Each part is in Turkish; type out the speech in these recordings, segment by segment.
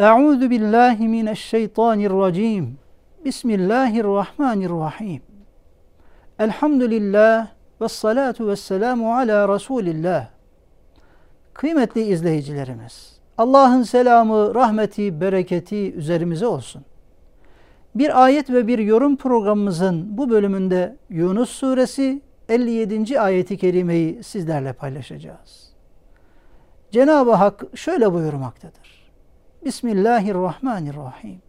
Euzu billahi mineşşeytanirracim. Bismillahirrahmanirrahim. Elhamdülillah ve salatu ve selamu ala Resulillah. Kıymetli izleyicilerimiz, Allah'ın selamı, rahmeti, bereketi üzerimize olsun. Bir ayet ve bir yorum programımızın bu bölümünde Yunus suresi 57. ayeti kerimeyi sizlerle paylaşacağız. Cenab-ı Hak şöyle buyurmaktadır. Bismillahirrahmanirrahim.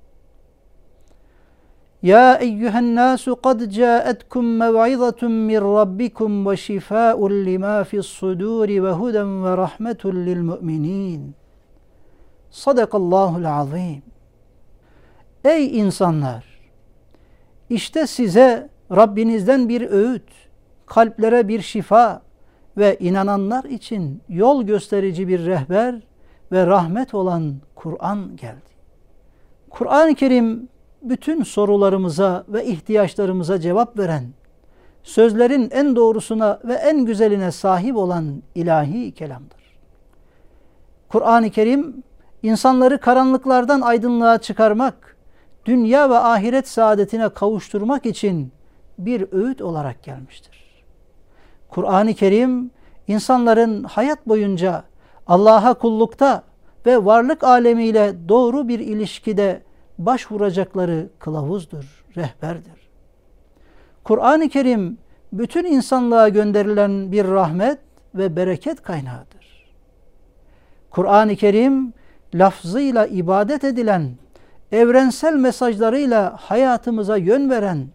Kad caetkum mev'izatun min rabbikum ve şifâun lima fis suduri ve huden ve rahmetun lil mu'minin. Sadakallahul azim. Ey insanlar! İşte size Rabbinizden bir öğüt, kalplere bir şifa ve inananlar için yol gösterici bir rehber ve rahmet olan Kur'an geldi. Kur'an-ı Kerim bütün sorularımıza ve ihtiyaçlarımıza cevap veren, sözlerin en doğrusuna ve en güzeline sahip olan ilahi kelamdır. Kur'an-ı Kerim insanları karanlıklardan aydınlığa çıkarmak, dünya ve ahiret saadetine kavuşturmak için bir öğüt olarak gelmiştir. Kur'an-ı Kerim insanların hayat boyunca Allah'a kullukta ve varlık alemiyle doğru bir ilişkide başvuracakları kılavuzdur, rehberdir. Kur'an-ı Kerim bütün insanlığa gönderilen bir rahmet ve bereket kaynağıdır. Kur'an-ı Kerim lafzıyla ibadet edilen, evrensel mesajlarıyla hayatımıza yön veren,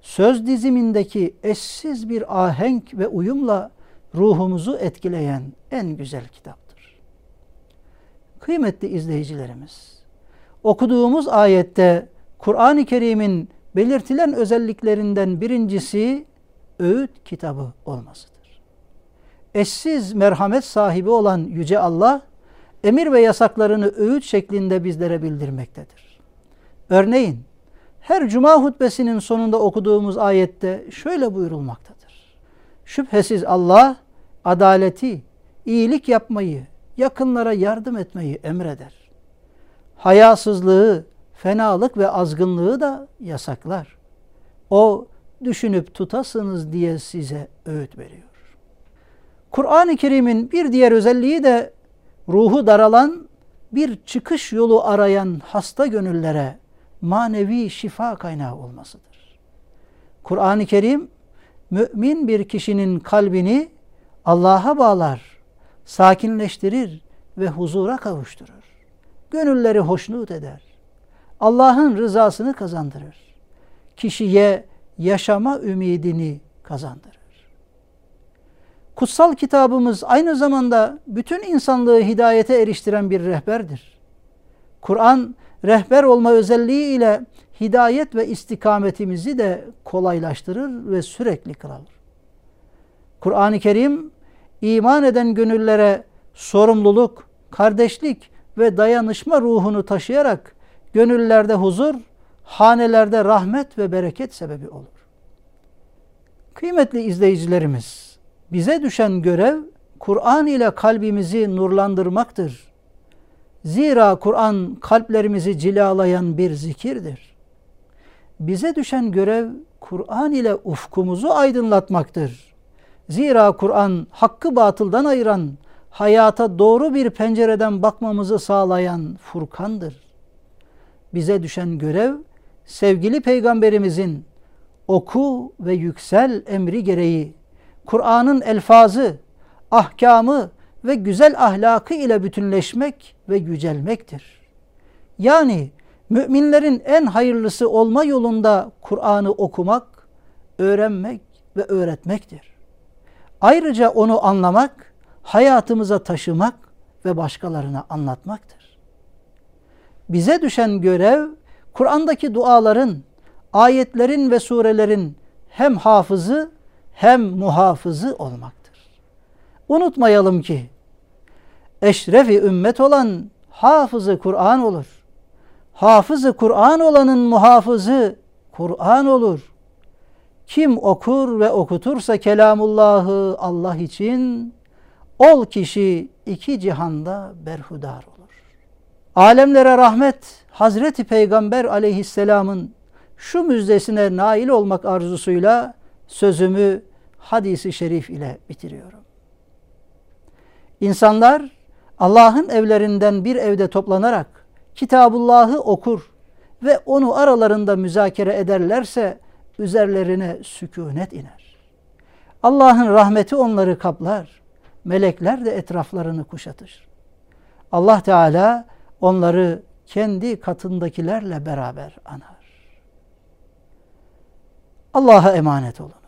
söz dizimindeki eşsiz bir ahenk ve uyumla ruhumuzu etkileyen en güzel kitaptır. Kıymetli izleyicilerimiz, okuduğumuz ayette Kur'an-ı Kerim'in belirtilen özelliklerinden birincisi öğüt kitabı olmasıdır. Eşsiz merhamet sahibi olan Yüce Allah, emir ve yasaklarını öğüt şeklinde bizlere bildirmektedir. Örneğin, her cuma hutbesinin sonunda okuduğumuz ayette şöyle buyurulmaktadır. Şüphesiz Allah adaleti, iyilik yapmayı, yakınlara yardım etmeyi emreder. Hayasızlığı, fenalık ve azgınlığı da yasaklar. O düşünüp tutasınız diye size öğüt veriyor. Kur'an-ı Kerim'in bir diğer özelliği de ruhu daralan, bir çıkış yolu arayan hasta gönüllere manevi şifa kaynağı olmasıdır. Kur'an-ı Kerim mümin bir kişinin kalbini Allah'a bağlar, sakinleştirir ve huzura kavuşturur. Gönülleri hoşnut eder. Allah'ın rızasını kazandırır. Kişiye yaşama ümidini kazandırır. Kutsal kitabımız aynı zamanda bütün insanlığı hidayete eriştiren bir rehberdir. Kur'an rehber olma özelliği ile hidayet ve istikametimizi de kolaylaştırır ve sürekli kılar. Kur'an-ı Kerim iman eden gönüllere sorumluluk, kardeşlik ve dayanışma ruhunu taşıyarak gönüllerde huzur, hanelerde rahmet ve bereket sebebi olur. Kıymetli izleyicilerimiz, bize düşen görev Kur'an ile kalbimizi nurlandırmaktır. Zira Kur'an kalplerimizi cilalayan bir zikirdir. Bize düşen görev Kur'an ile ufkumuzu aydınlatmaktır. Zira Kur'an hakkı batıldan ayıran, hayata doğru bir pencereden bakmamızı sağlayan Furkan'dır. Bize düşen görev sevgili peygamberimizin oku ve yüksel emri gereği Kur'an'ın elfazı, ahkamı ve güzel ahlakı ile bütünleşmek ve yücelmektir. Yani müminlerin en hayırlısı olma yolunda Kur'an'ı okumak, öğrenmek ve öğretmektir. Ayrıca onu anlamak, hayatımıza taşımak ve başkalarına anlatmaktır. Bize düşen görev Kur'an'daki duaların, ayetlerin ve surelerin hem hafızı hem muhafızı olmaktır. Unutmayalım ki eşrefi ümmet olan hafızı Kur'an olur. Hafızı Kur'an olanın muhafızı Kur'an olur. Kim okur ve okutursa kelamullahı Allah için ol kişi iki cihanda berhudar olur. alemlere rahmet Hazreti Peygamber aleyhisselamın şu müjdesine nail olmak arzusuyla sözümü hadisi şerif ile bitiriyorum. İnsanlar Allah'ın evlerinden bir evde toplanarak Kitabullah'ı okur ve onu aralarında müzakere ederlerse üzerlerine sükunet iner. Allah'ın rahmeti onları kaplar. Melekler de etraflarını kuşatır. Allah Teala onları kendi katındakilerle beraber anar. Allah'a emanet olun.